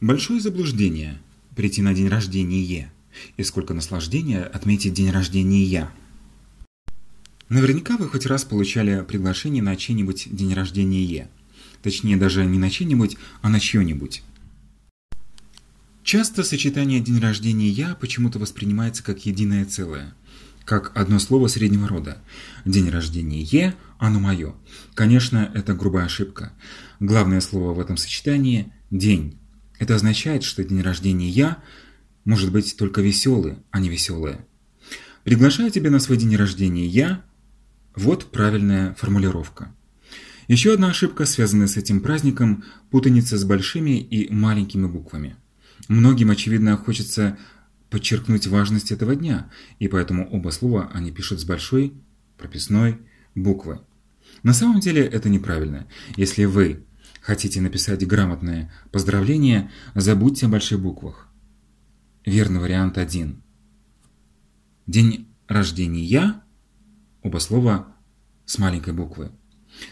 Большое заблуждение – прийти на день рождения, и сколько наслаждения отметить день рождения. Наверняка вы хоть раз получали приглашение на чей-нибудь день рождения. Точнее, даже не на чей-нибудь, а на чье-нибудь. Часто сочетание «день рождения я» почему-то воспринимается как единое целое, как одно слово среднего рода. День рождения «е» – оно мое. Конечно, это грубая ошибка. Главное слово в этом сочетании – «день». Это означает, что день рождения «я» может быть только веселый, а не веселое. Приглашаю тебя на свой день рождения «я» – вот правильная формулировка. Еще одна ошибка, связанная с этим праздником – путаница с большими и маленькими буквами. Многим, очевидно, хочется подчеркнуть важность этого дня, и поэтому оба слова они пишут с большой прописной буквы. На самом деле это неправильно. Если вы хотите написать грамотное поздравление, забудьте о больших буквах. Верный вариант один. День рождения, оба слова с маленькой буквы.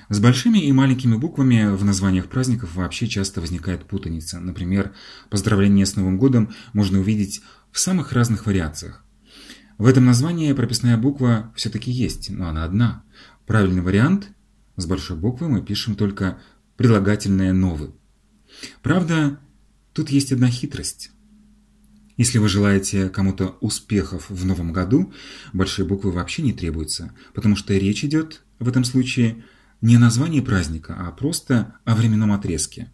С большими и маленькими буквами в названиях праздников вообще часто возникает путаница. Например, поздравление с Новым годом можно увидеть в самых разных вариациях. В этом названии прописная буква все-таки есть, но она одна. Правильный вариант – с большой буквы мы пишем только прилагательное «новый». Правда, тут есть одна хитрость. Если вы желаете кому-то успехов в новом году, большие буквы вообще не требуются, потому что речь идет в этом случае – не о названии праздника, а просто о временном отрезке.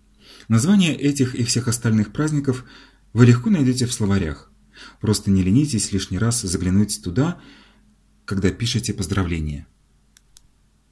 Названия этих и всех остальных праздников вы легко найдете в словарях. Просто не ленитесь лишний раз заглянуть туда, когда пишете поздравления.